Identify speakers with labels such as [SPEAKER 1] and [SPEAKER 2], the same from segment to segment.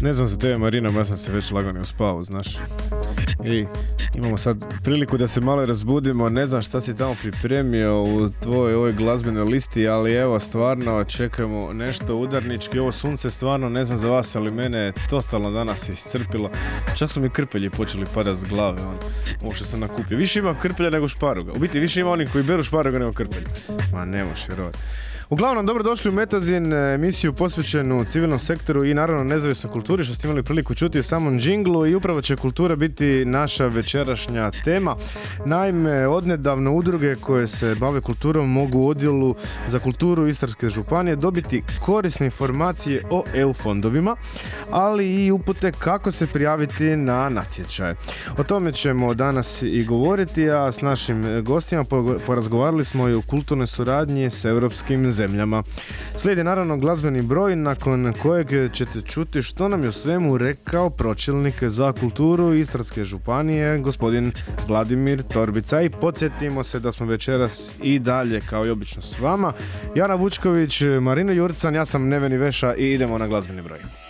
[SPEAKER 1] Ne znam za tebe Marina, ja sam se već lagano uspao, znaš. I imamo sad priliku da se malo razbudimo, ne znam šta si tamo pripremio u tvojoj ovoj glazbenoj listi, ali evo stvarno čekamo nešto udarnički, ovo sunce stvarno ne znam za vas, ali mene je totalno danas iscrpilo. Čak su mi krpelji počeli padati s glave, on, ovo što sam nakupio. Više ima krpelja nego šparuga. U biti više ima onih koji beru šparuga nego krpelja. Ma ne može Uglavnom, dobrodošli u Metazin, emisiju posvećenu civilnom sektoru i naravno nezavisnoj kulturi, što ste imali priliku čuti u samom džinglu i upravo će kultura biti naša večerašnja tema. Naime, odnedavno udruge koje se bave kulturom mogu u odjelu za kulturu Istarske županije dobiti korisne informacije o EU fondovima, ali i upute kako se prijaviti na natječaje. O tome ćemo danas i govoriti, a s našim gostima porazgovarali smo i u kulturnoj suradnji s europskim zemljama. Slijedi naravno glazbeni broj nakon kojeg ćete čuti što nam je svemu rekao pročelnik za kulturu Istarske županije, gospodin Vladimir Torbica. I podsjetimo se da smo večeras i dalje kao i obično s vama. Jana Vučković, Marina Jurcan, ja sam Neveni Veša i idemo na glazbeni broj.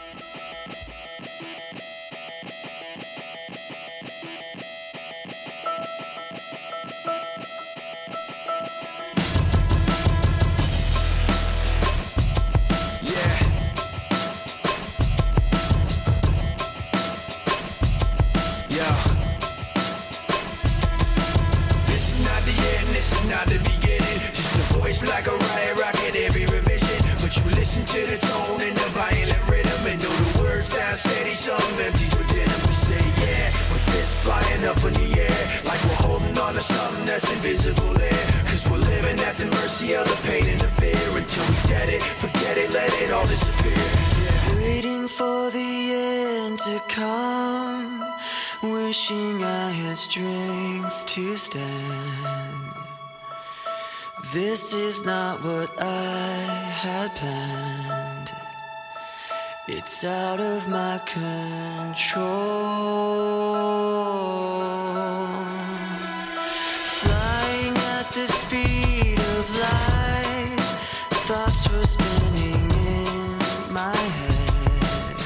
[SPEAKER 2] Thoughts were spinning in my head.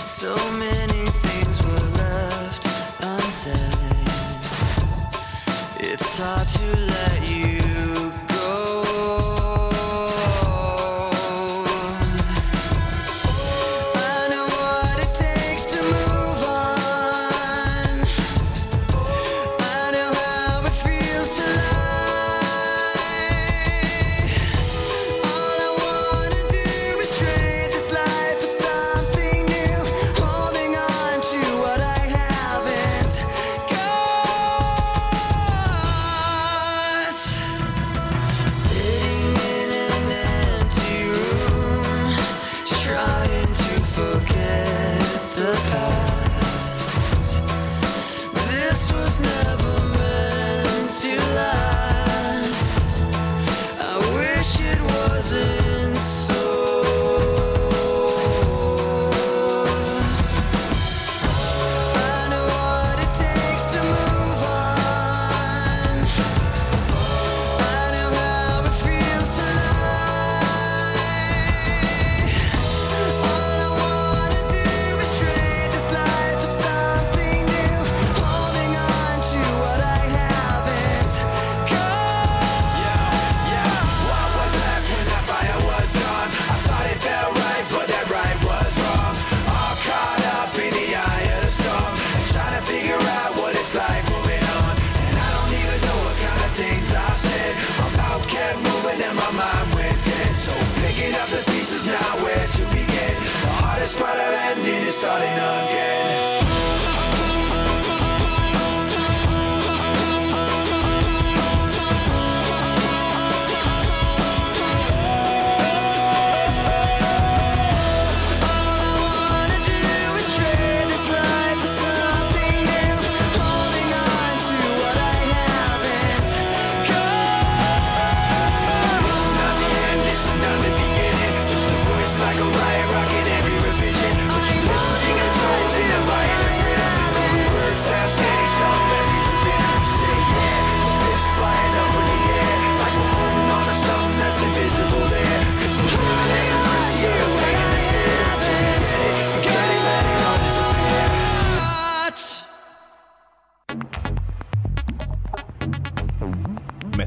[SPEAKER 2] So many things were left unsaid. It's hard to let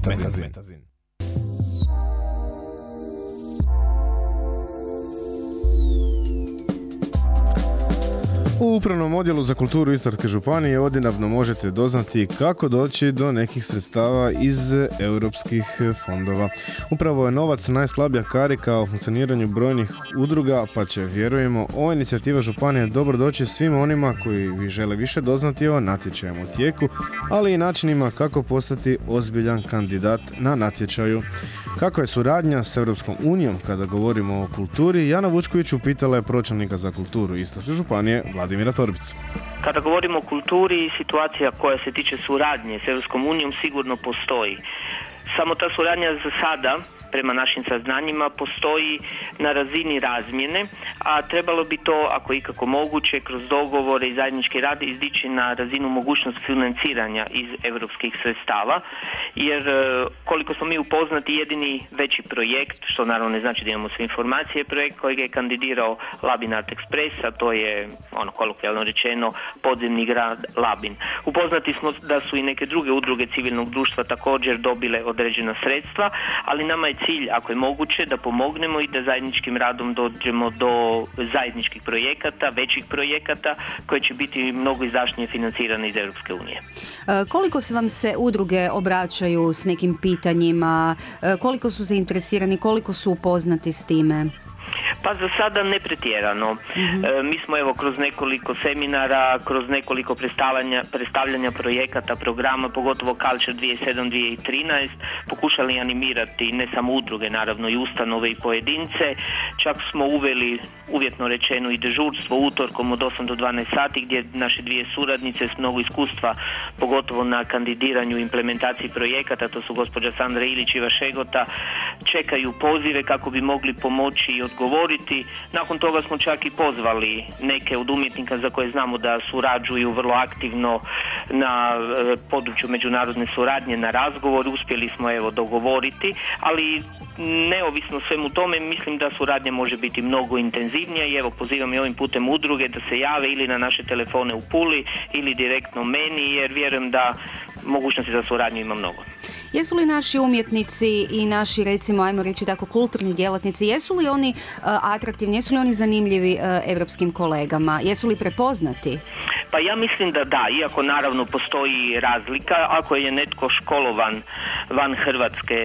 [SPEAKER 2] you.
[SPEAKER 1] Metazin. Upravnom odjelu za kulturu Istarske županije odinavno možete doznati kako doći do nekih sredstava iz europskih fondova. Upravo je novac najslabija karika o funkcioniranju brojnih udruga, pa će, vjerujemo, ova inicijativa županije dobro doći svim onima koji vi žele više doznati o natječajima u tijeku, ali i načinima kako postati ozbiljan kandidat na natječaju. Kako je suradnja s Europskom unijom kada govorimo o kulturi, Jana Vučković upitala je pročelnika za kulturu Istarske županije Vladimira Torbicu.
[SPEAKER 3] Kada govorimo o kulturi, situacija koja se tiče suradnje s Europskom unijom sigurno postoji. Samo ta suradnja za sada prema našim saznanjima postoji na razini razmjene, a trebalo bi to, ako ikako moguće, kroz dogovore i zajednički rad izdići na razinu mogućnost financiranja iz europskih sredstava, jer e, koliko smo mi upoznati jedini veći projekt, što naravno ne znači da imamo sve informacije, projekt kojeg je kandidirao Labin Art Express, a to je, ono kolokvijalno rečeno, podzemni grad Labin. Upoznati smo da su i neke druge udruge civilnog društva također dobile određena sredstva, ali nama je cilj, ako je moguće, da pomognemo i da zajedničkim radom dođemo do zajedničkih projekata, većih projekata koje će biti mnogo izdašnije financirane iz Europske unije.
[SPEAKER 4] E, Koliko se vam se udruge obraćaju s nekim pitanjima, E, koliko su zainteresirani, koliko su upoznati s time?
[SPEAKER 3] Pa za sada ne pretjerano. E, mi smo evo kroz nekoliko seminara, kroz nekoliko predstavljanja, predstavljanja projekata, programa, pogotovo Culture 2007-2013, pokušali animirati ne samo udruge, naravno i ustanove i pojedince. Čak smo uveli, uvjetno rečeno, i dežurstvo utorkom od 8 do 12 sati gdje naše dvije suradnice s mnogo iskustva, pogotovo na kandidiranju i implementaciji projekata, to su gospođa Sandra Ilić i Vašegota, čekaju pozive kako bi mogli pomoći i odgovoriti. Nakon toga smo čak i pozvali neke od umjetnika za koje znamo da surađuju vrlo aktivno na e, području međunarodne suradnje na razgovor. Uspjeli smo evo dogovoriti, ali neovisno svemu tome mislim da suradnja može biti mnogo intenzivnija i evo pozivam i ovim putem udruge da se jave ili na naše telefone u Puli ili direktno meni jer vjerujem da mogućnosti za suradnju ima mnogo.
[SPEAKER 4] Jesu li naši umjetnici i naši, recimo, ajmo reći tako, kulturni djelatnici, jesu li oni e, atraktivni, jesu li oni zanimljivi e, evropskim kolegama, jesu li prepoznati?
[SPEAKER 3] Pa ja mislim da da, iako naravno postoji razlika, ako je netko školovan van Hrvatske,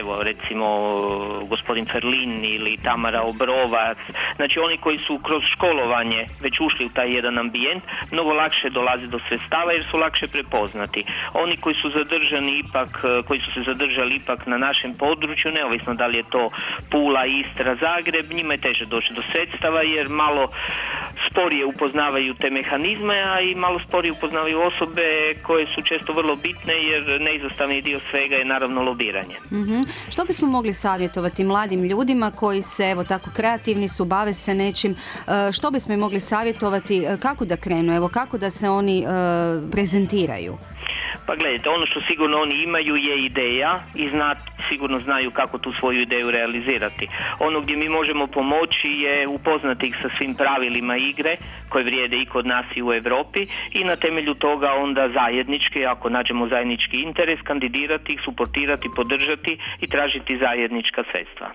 [SPEAKER 3] evo recimo gospodin Ferlin ili Tamara Obrovac, znači oni koji su kroz školovanje već ušli u taj jedan ambijent, mnogo lakše dolazi do sredstava jer su lakše prepoznati. Oni koji su zadržani ipak, koji su se zadržali ipak na našem području, neovisno da li je to Pula, Istra, Zagreb, njima je teže doći do sredstava jer malo sporije upoznavaju te mehanizme, i malo sporije upoznavaju osobe koje su često vrlo bitne jer neizostavni dio svega je naravno lobiranje.
[SPEAKER 4] Mhm. Što bismo mogli savjetovati mladim ljudima koji se, evo tako, kreativni su, bave se nečim, e, što bismo im mogli savjetovati, e, kako da krenu, evo, kako da se oni e, prezentiraju?
[SPEAKER 3] Pa gledajte, ono što sigurno oni imaju je ideja i zna, sigurno znaju kako tu svoju ideju realizirati. Ono gdje mi možemo pomoći je upoznati ih sa svim pravilima igre koje vrijede i kod nas i u Europi i na temelju toga onda zajednički, ako nađemo zajednički interes, kandidirati ih, suportirati, podržati i tražiti zajednička sredstva.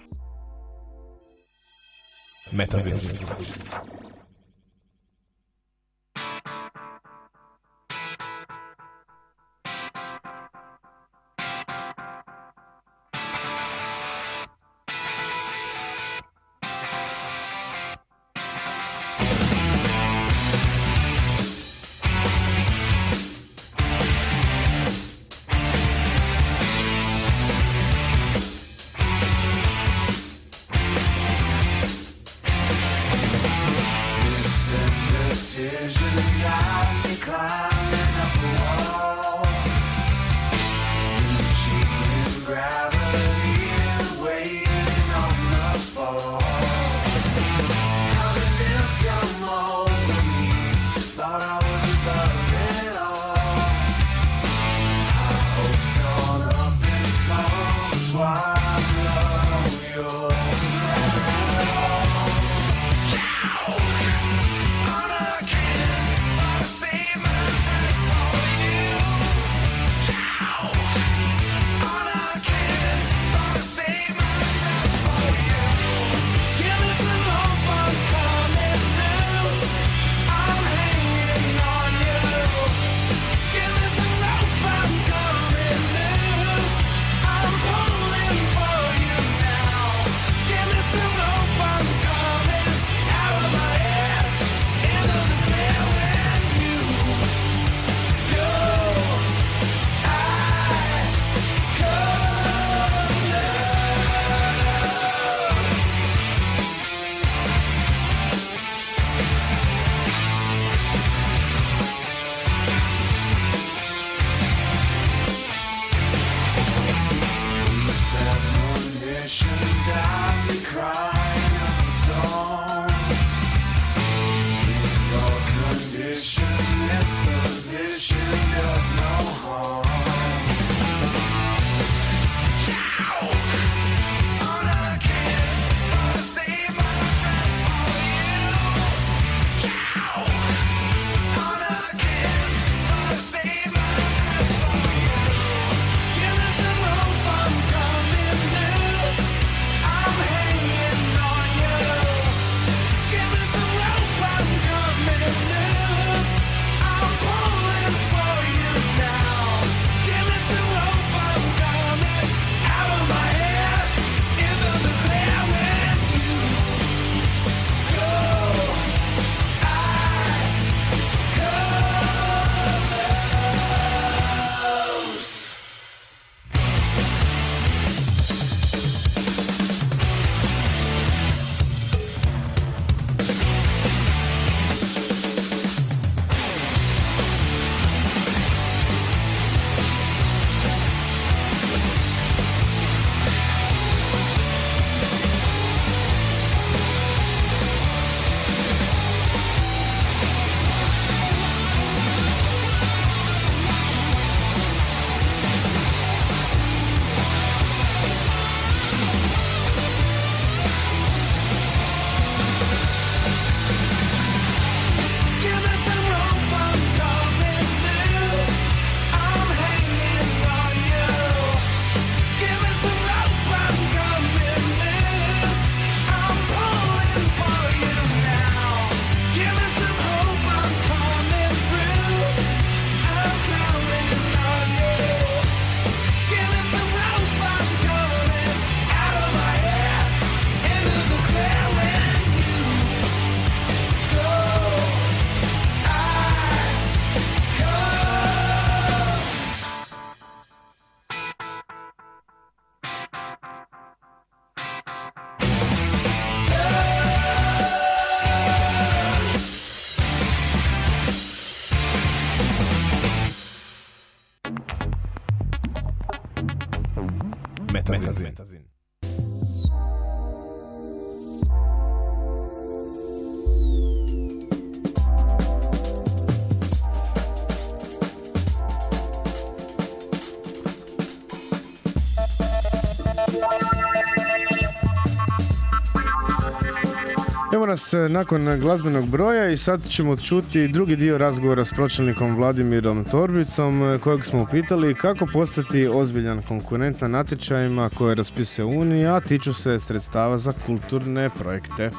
[SPEAKER 1] Nas e, nakon glazbenog broja i sad ćemo čuti drugi dio razgovora s pročelnikom Vladimirom Torbicom e, kojeg smo upitali kako postati ozbiljan konkurent na natječajima koje raspisuje Unija, a tiču se sredstava za kulturne projekte.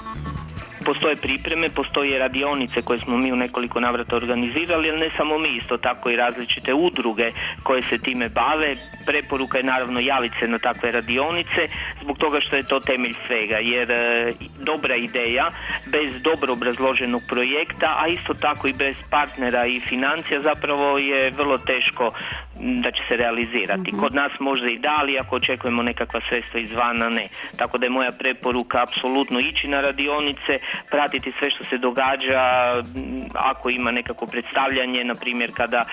[SPEAKER 3] Postoje pripreme, postoje radionice koje smo mi u nekoliko navrata organizirali, ali ne samo mi, isto tako i različite udruge koje se time bave. Preporuka je naravno javiti se na takve radionice zbog toga što je to temelj svega, jer e, dobra ideja bez dobro obrazloženog projekta, a isto tako i bez partnera i financija zapravo je vrlo teško da će se realizirati. Kod nas možda i da, ali ako očekujemo nekakva sredstva izvana, ne. Tako da je moja preporuka apsolutno ići na radionice, pratiti sve što se događa, ako ima nekako predstavljanje, na primjer kada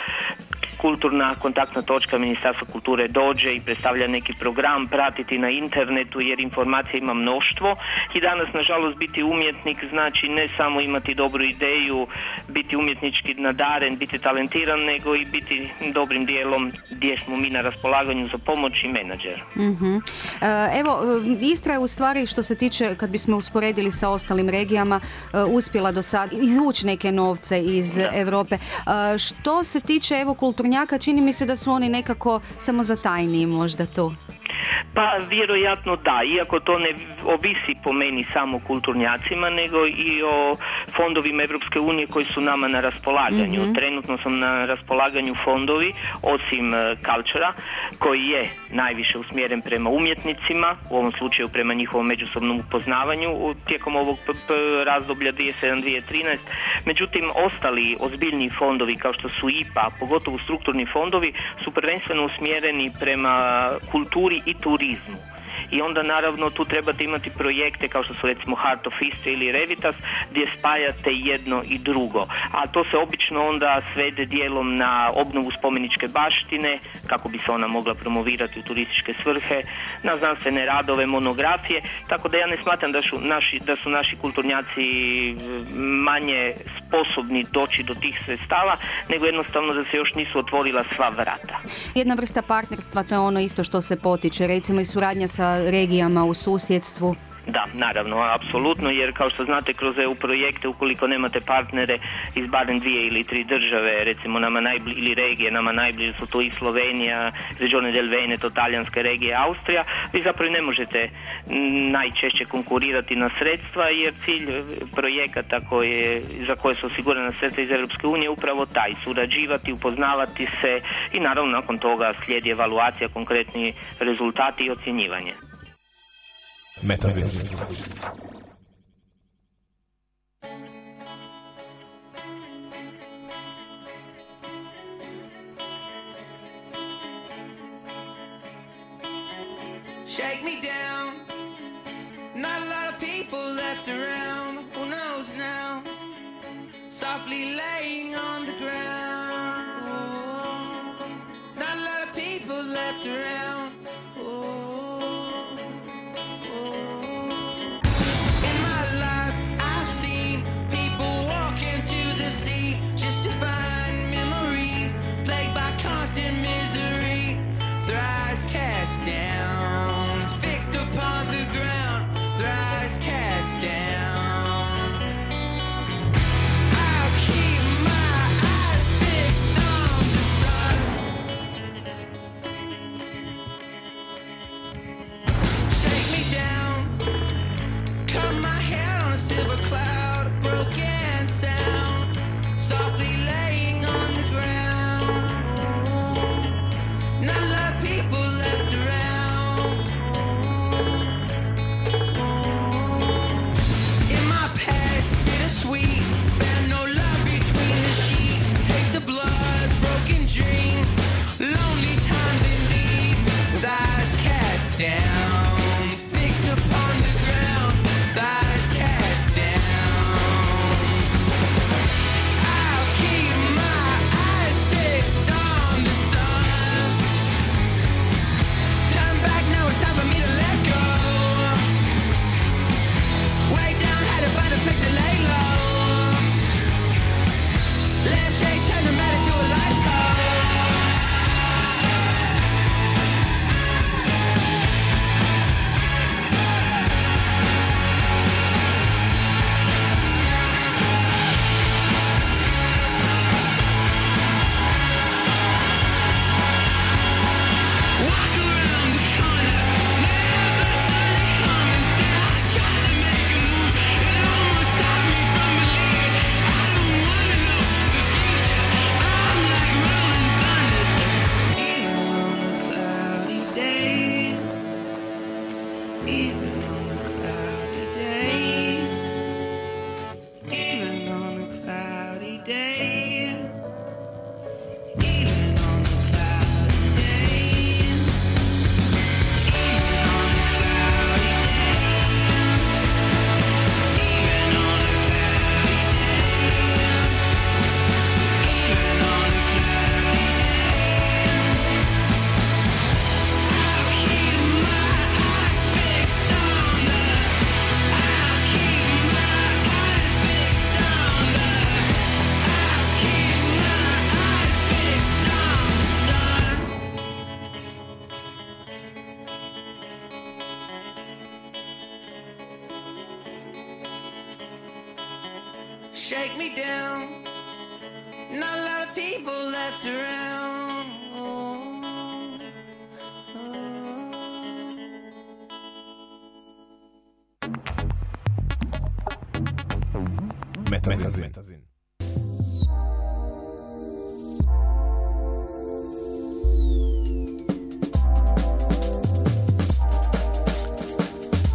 [SPEAKER 3] kulturna kontaktna točka Ministarstva kulture dođe i predstavlja neki program, pratiti na internetu jer informacija ima mnoštvo i danas nažalost biti umjetnik znači ne samo imati dobru ideju, biti umjetnički nadaren, biti talentiran, nego i biti dobrim dijelom gdje smo mi na raspolaganju za pomoć i menadžer.
[SPEAKER 4] Mhm. E, Evo, e, Istra je u stvari što se tiče, kad bismo usporedili sa ostalim regijama, e, uspjela do sad izvući neke novce iz
[SPEAKER 3] Da.
[SPEAKER 4] Europe. Što se tiče evo kulturnjaka, čini mi se da su oni nekako samo zatajniji možda tu.
[SPEAKER 3] Pa vjerojatno da, iako to ne ovisi po meni samo kulturnjacima, nego i o fondovima Europske unije koji su nama na raspolaganju. Trenutno sam na raspolaganju fondovi, osim e, Cultura, koji je najviše usmjeren prema umjetnicima, u ovom slučaju prema njihovom međusobnom upoznavanju tijekom ovog p- p- razdoblja 2007-2013. Međutim, ostali ozbiljniji fondovi kao što su IPA, pogotovo strukturni fondovi, su prvenstveno usmjereni prema kulturi i turizmu. I onda naravno tu trebate imati projekte kao što su recimo Heart of Istra ili Revitas gdje spajate jedno i drugo. A to se obično onda svede dijelom na obnovu spomeničke baštine kako bi se ona mogla promovirati u turističke svrhe, na znanstvene radove, monografije, tako da ja ne smatram da su naši, da su naši kulturnjaci manje sposobni doći do tih sredstava, nego jednostavno da se još nisu otvorila sva vrata.
[SPEAKER 4] Jedna vrsta partnerstva, to je ono isto što se potiče, recimo i suradnja sa regijama u susjedstvu.
[SPEAKER 3] Da, naravno, apsolutno, jer kao što znate kroz EU projekte, ukoliko nemate partnere iz barem dvije ili tri države, recimo nama najbli, ili regije, nama najbliže su tu i Slovenija, Regione del Veneto, talijanske regije, Austrija, vi zapravo ne možete najčešće konkurirati na sredstva, jer cilj e, projekata koje, za koje su osigurana sredstva iz Europske unije je upravo taj, surađivati, upoznavati se i naravno nakon toga slijedi evaluacija, konkretni rezultati i ocjenjivanje.
[SPEAKER 5] Metazin.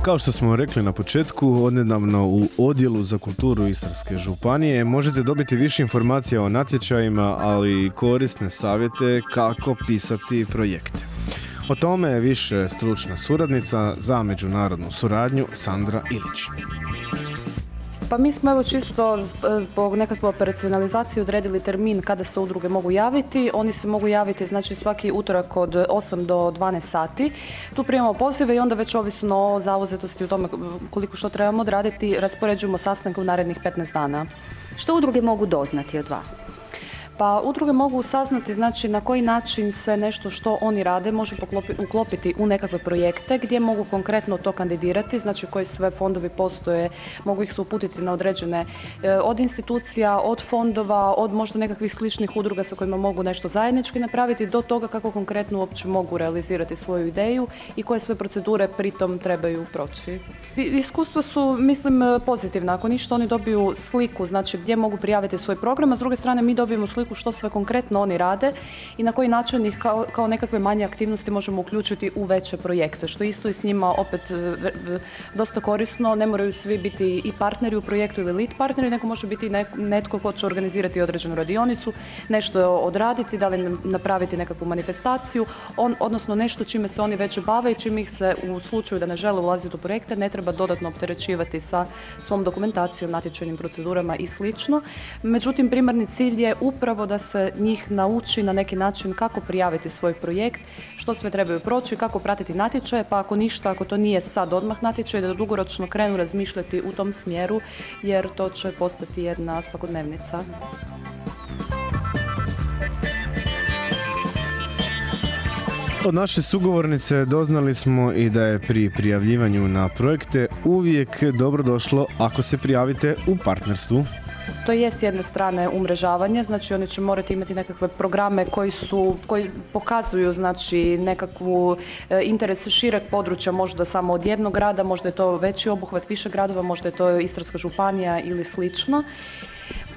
[SPEAKER 1] Kao što smo rekli na početku, odnedavno u Odjelu za kulturu Istarske županije možete dobiti više informacija o natječajima, ali i korisne savjete kako pisati projekte. O tome je više stručna suradnica za međunarodnu suradnju Sandra Ilić.
[SPEAKER 6] Pa mi smo evo čisto zb- zbog nekakve operacionalizacije odredili termin kada se udruge mogu javiti. Oni se mogu javiti znači svaki utorak od 8 do 12 sati. Tu primamo pozive i onda već ovisno o zauzetosti u tome koliko što trebamo odraditi raspoređujemo sastanke u narednih 15 dana.
[SPEAKER 4] Što udruge mogu doznati od vas?
[SPEAKER 6] Pa udruge mogu saznati znači na koji način se nešto što oni rade može poklopi- uklopiti u nekakve projekte gdje mogu konkretno to kandidirati, znači koji sve fondovi postoje, mogu ih se uputiti na određene e, od institucija, od fondova, od možda nekakvih sličnih udruga sa kojima mogu nešto zajednički napraviti do toga kako konkretno uopće mogu realizirati svoju ideju i koje sve procedure pritom trebaju proći. Iskustva su, mislim, pozitivna. Ako ništa, oni dobiju sliku, znači gdje mogu prijaviti svoj program, a s druge strane mi dobijemo sliku što sve konkretno oni rade i na koji način ih kao, kao nekakve manje aktivnosti možemo uključiti u veće projekte, što isto je s njima opet e, dosta korisno. Ne moraju svi biti i partneri u projektu ili lead partneri, nego može biti i netko ko će organizirati određenu radionicu, nešto odraditi, da li napraviti nekakvu manifestaciju, on, odnosno nešto čime se oni već bave i čime ih se u slučaju da ne žele ulaziti u projekte ne treba dodatno opterećivati sa svom dokumentacijom, natječajnim procedurama i slično. Međutim, primarni cilj je upravo da se njih nauči na neki način kako prijaviti svoj projekt, što sve trebaju proći, kako pratiti natječaje, pa ako ništa, ako to nije sad odmah natječaj, da dugoročno krenu razmišljati u tom smjeru, jer to će postati jedna svakodnevnica.
[SPEAKER 1] Od naše sugovornice doznali smo i da je pri prijavljivanju na projekte uvijek dobro došlo ako se prijavite u partnerstvu.
[SPEAKER 6] To je s jedne strane umrežavanje, znači oni će morati imati nekakve programe koji su, koji pokazuju znači nekakvu e, interes šireg područja, možda samo od jednog grada, možda je to veći obuhvat više gradova, možda je to Istarska županija ili slično.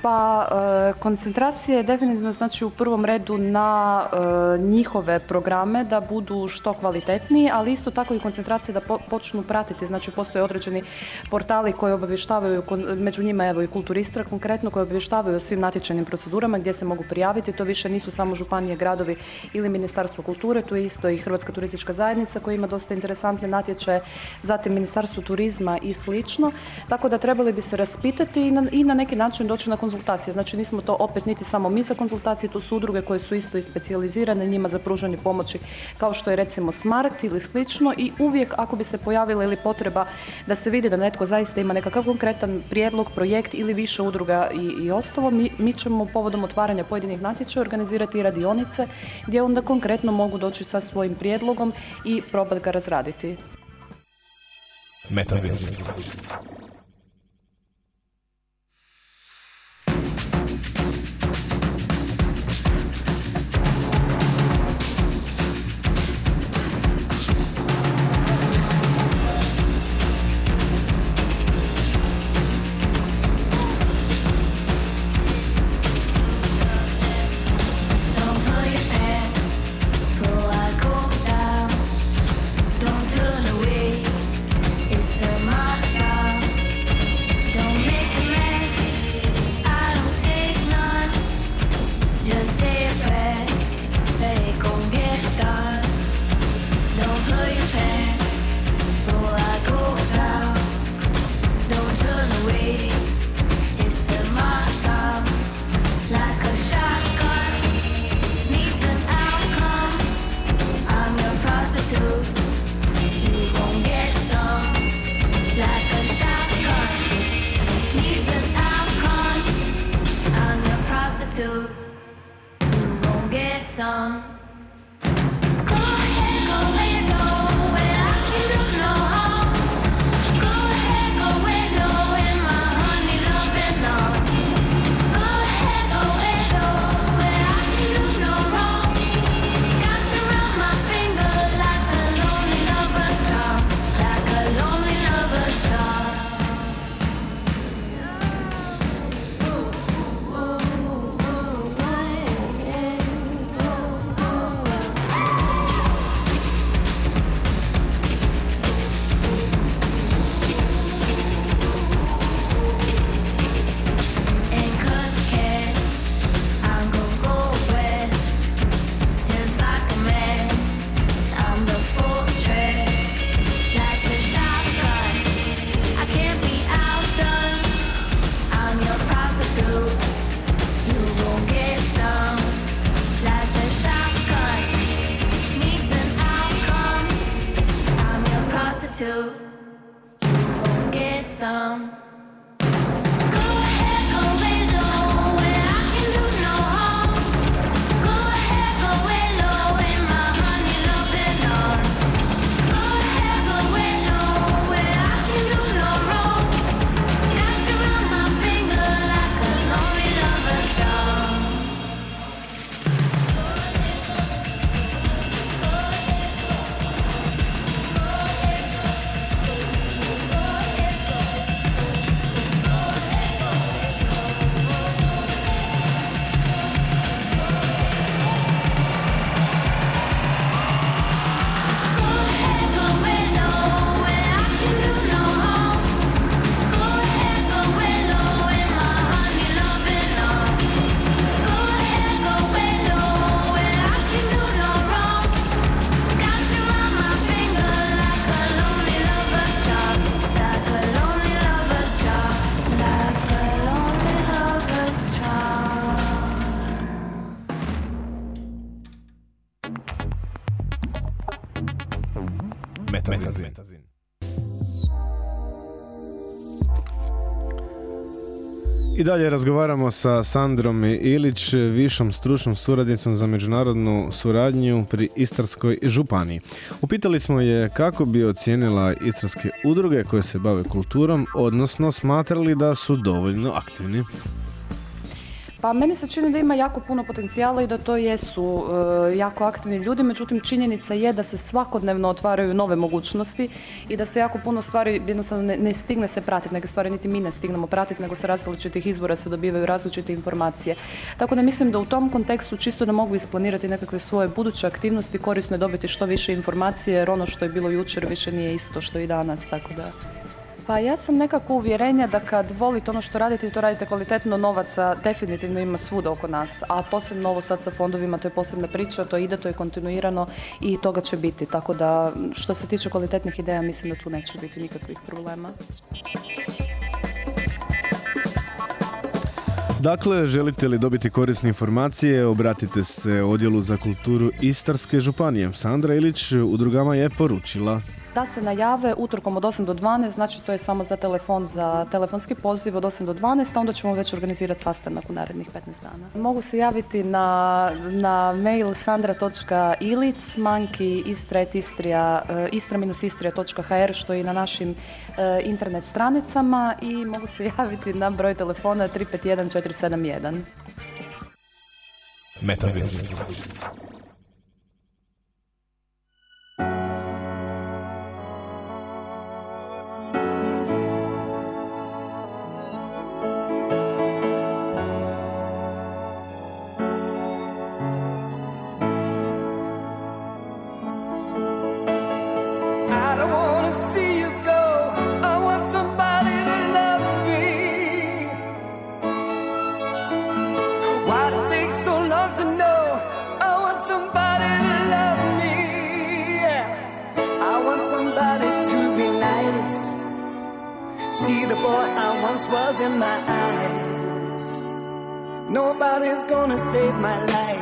[SPEAKER 6] Pa e, koncentracija je definitivno znači u prvom redu na e, njihove programe da budu što kvalitetniji, ali isto tako i koncentracija da po- počnu pratiti, znači postoje određeni portali koji obavještavaju, među njima evo i Kulturistra konkretno, koji obavještavaju o svim natječajnim procedurama gdje se mogu prijaviti, to više nisu samo županije, gradovi ili Ministarstvo kulture, tu je isto i Hrvatska turistička zajednica koja ima dosta interesantne natječaje, zatim Ministarstvo turizma i slično, tako da trebali bi se raspitati i na, i na neki način doći na konzultacije. Znači nismo to opet niti samo mi za konzultacije, tu su udruge koje su isto i specijalizirane njima za pružanje pomoći kao što je recimo Smart ili slično i uvijek ako bi se pojavila ili potreba da se vidi da netko zaista ima nekakav konkretan prijedlog, projekt ili više udruga i, i ostalo, mi, mi ćemo povodom otvaranja pojedinih natječaja organizirati radionice gdje onda konkretno mogu doći sa svojim prijedlogom i probati ga razraditi.
[SPEAKER 5] Metazin.
[SPEAKER 1] Dalje razgovaramo sa Sandrom Ilić, višom stručnom suradnicom za međunarodnu suradnju pri Istarskoj županiji. Upitali smo je kako bi ocijenila istarske udruge koje se bave kulturom, odnosno smatrali da su dovoljno aktivni.
[SPEAKER 6] Pa meni se čini da ima jako puno potencijala i da to jesu e, jako aktivni ljudi, međutim činjenica je da se svakodnevno otvaraju nove mogućnosti i da se jako puno stvari jednostavno ne, ne stigne se pratiti, neke stvari niti mi ne stignemo pratiti, nego sa različitih izbora se dobivaju različite informacije. Tako da mislim da u tom kontekstu čisto da mogu isplanirati nekakve svoje buduće aktivnosti, korisno je dobiti što više informacije, jer ono što je bilo jučer više nije isto što i danas, tako da... Pa ja sam nekako uvjerenja da kad volite ono što radite i to radite kvalitetno, novaca definitivno ima svuda oko nas, a posebno ovo sad sa fondovima, to je posebna priča, to ide, to je kontinuirano i toga će biti, tako da što se tiče kvalitetnih ideja mislim da tu neće biti nikakvih problema.
[SPEAKER 1] Dakle, želite li dobiti korisne informacije, obratite se odjelu za kulturu Istarske županije. Sandra Ilić udrugama je poručila.
[SPEAKER 6] Da se najave utorkom od 8 do 12, znači to je samo za telefon, za telefonski poziv od 8 do 12, a onda ćemo već organizirati sastanak u narednih 15 dana. Mogu se javiti na, na mail sandra.ilic, manki eh, istra-istrija.hr, što je i na našim eh, internet stranicama i mogu se javiti na broj telefona 351 471.
[SPEAKER 5] Metazin.
[SPEAKER 7] In my eyes. Nobody's gonna save my life.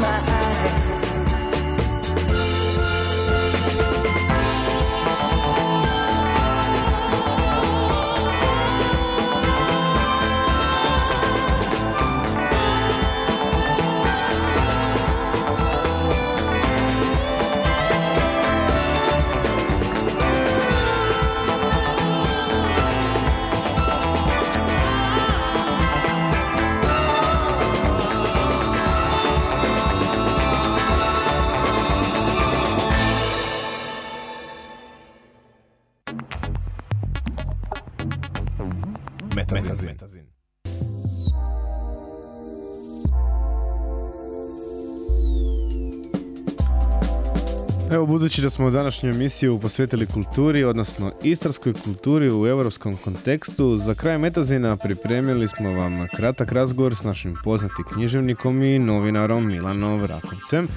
[SPEAKER 7] My eyes.
[SPEAKER 1] Budući da smo današnju emisiju posvetili kulturi, odnosno istarskoj kulturi u europskom kontekstu, za kraj Metazina pripremili smo vam kratak razgovor s našim poznatim književnikom i novinarom Milanom Rakovcem,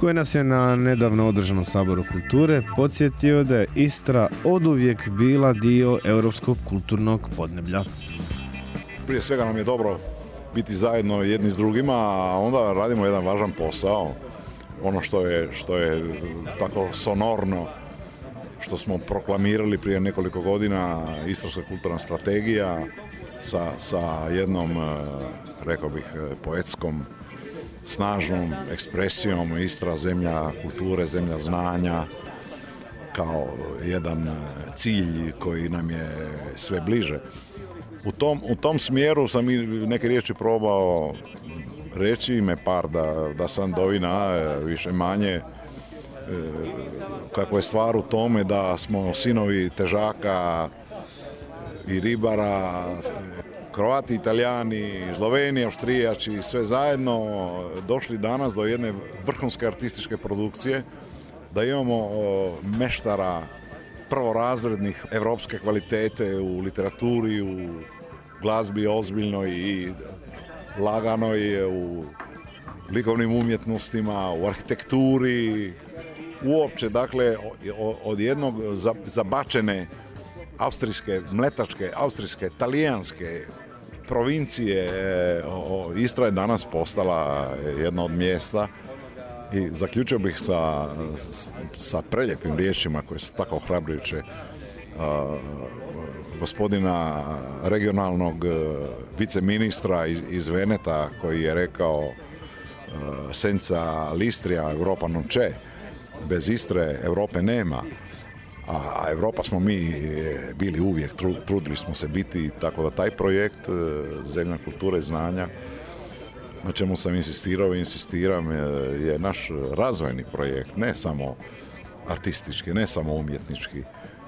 [SPEAKER 1] koji nas je na nedavno održanom saboru kulture podsjetio da je Istra oduvijek bila dio europskog kulturnog podneblja.
[SPEAKER 8] Prije svega nam je dobro biti zajedno jedni s drugima, a onda radimo jedan važan posao. Ono što je, što je tako sonorno, što smo proklamirali prije nekoliko godina, Istarska kulturna strategija sa, sa jednom, eh, rekao bih, eh, poetskom, snažnom ekspresijom Istra, zemlja kulture, zemlja znanja, kao jedan eh, cilj koji nam je sve bliže. U tom, u tom smjeru sam i neke riječi probao reći, ime par da, da sam dovina više manje. E, kako je stvar u tome da smo sinovi težaka i ribara, Kroati, Italijani, Sloveni, Austrijači, sve zajedno došli danas do jedne vrhunske artističke produkcije, da imamo meštara prvorazrednih evropske kvalitete u literaturi, u glazbi ozbiljnoj i laganoj, u likovnim umjetnostima, u arhitekturi, uopće, dakle, od jednog za- zabačene austrijske, mletačke, austrijske, talijanske provincije, e, Istra je danas postala jedna od mjesta i zaključio bih sa, sa preljepim riječima koje su tako ohrabrujuće a, gospodina regionalnog e, viceministra iz, Veneta koji je rekao e, senza l'Istria Europa non c'è bez Istre Europe nema a Europa smo mi e, bili uvijek, tru- trudili smo se biti, tako da taj projekt Zemlja kulture i znanja na čemu sam insistirao i insistiram je naš razvojni projekt, ne samo artistički, ne samo umjetnički,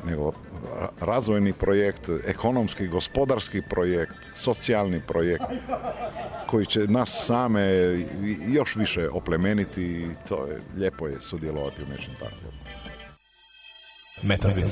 [SPEAKER 8] nego ra- razvojni projekt, ekonomski, gospodarski projekt, socijalni projekt koji će nas same još više oplemeniti i to je lijepo je sudjelovati u nečem takvom.
[SPEAKER 9] Metazin.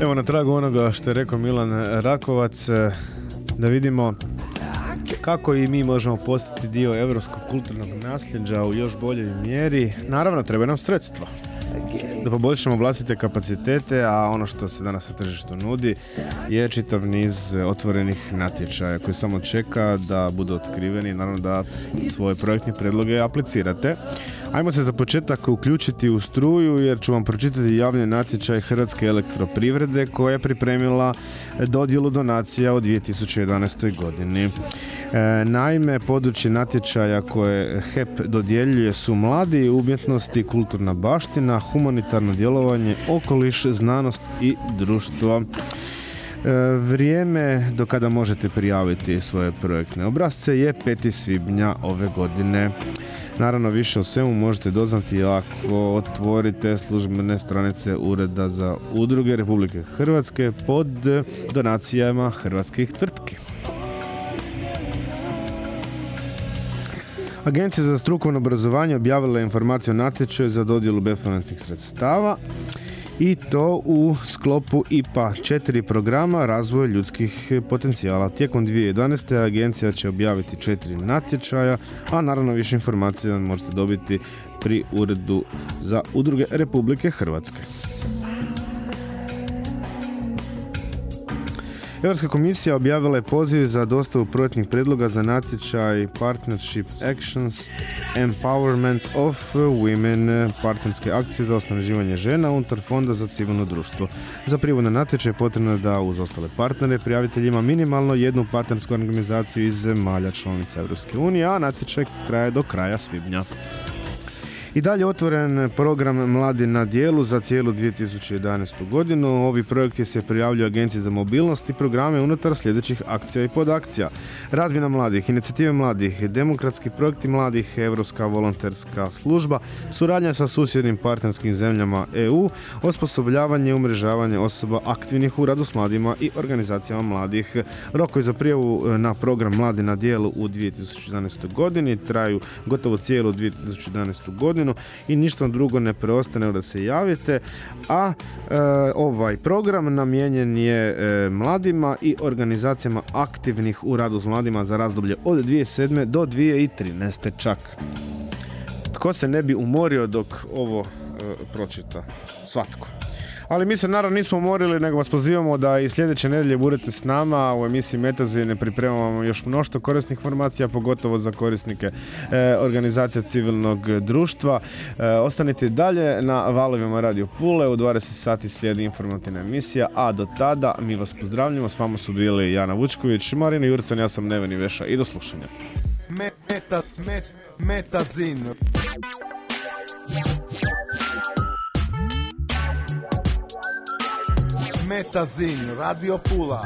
[SPEAKER 1] Evo na tragu onoga što je rekao Milan Rakovac, e, da vidimo kako i mi možemo postati dio europskog kulturnog nasljeđa u još boljoj mjeri. Naravno, treba nam sredstva da poboljšamo vlastite kapacitete, a ono što se danas na tržištu nudi je čitav niz otvorenih natječaja koji samo čeka da budu otkriveni, naravno da svoje projektne predloge aplicirate. Ajmo se za početak uključiti u struju jer ću vam pročitati javni natječaj Hrvatske elektroprivrede koja je pripremila dodjelu donacija u 2011. godini. E, naime, područje natječaja koje HEP dodjeljuje su mladi, umjetnosti, kulturna baština, humanitarno djelovanje, okoliš, znanost i društvo. E, Vrijeme do kada možete prijaviti svoje projektne obrazce je 5. svibnja ove godine. Naravno, više o svemu možete doznati ako otvorite službene stranice Ureda za udruge Republike Hrvatske pod donacijama hrvatskih tvrtki. Agencija za strukovno obrazovanje objavila je informaciju o natječaju za dodjelu bespovratnih sredstava i to u sklopu IPA 4 programa razvoja ljudskih potencijala. Tijekom 2011. agencija će objaviti četiri natječaja, a naravno više informacija možete dobiti pri Uredu za udruge Republike Hrvatske. Europska komisija objavila je poziv za dostavu projektnih predloga za natječaj Partnership Actions Empowerment of Women partnerske akcije za osnaživanje žena unutar Fonda za civilno društvo. Za prijevu na natječaj potrebno da uz ostale partnere prijavitelj ima minimalno jednu partnersku organizaciju iz zemalja članica Europske unije, a natječaj traje do kraja svibnja. I dalje otvoren program Mladi na dijelu za cijelu 2011. godinu. Ovi projekti se prijavljuju Agenciji za mobilnost i programe unutar sljedećih akcija i podakcija. Razmjena mladih, inicijative mladih, demokratski projekti mladih, Europska volonterska služba, suradnja sa susjednim partnerskim zemljama EU, osposobljavanje i umrežavanje osoba aktivnih u radu s mladima i organizacijama mladih. Rokovi za prijavu e, na program Mladi na dijelu u 2011. godini traju gotovo cijelu 2011. godinu i ništa drugo ne preostane da se javite, a e, ovaj program namijenjen je e, mladima i organizacijama aktivnih u radu s mladima za razdoblje od 2007. do 2013. čak. Tko se ne bi umorio dok ovo e, pročita? Svatko. Ali mi se naravno nismo umorili, nego vas pozivamo da i sljedeće nedjelje budete s nama u emisiji Metazine. Pripremamo još mnoštvo korisnih informacija, pogotovo za korisnike e, organizacija civilnog društva. E, ostanite dalje na valovima Radio Pule. U 20 sati slijedi informativna emisija, a do tada mi vas pozdravljamo. S vama su bili Jana Vučković, Marina Jurcan, ja sam Neveni Veša i do slušanja.
[SPEAKER 10] Meta, met, metazin. Metazin, Radio Pula,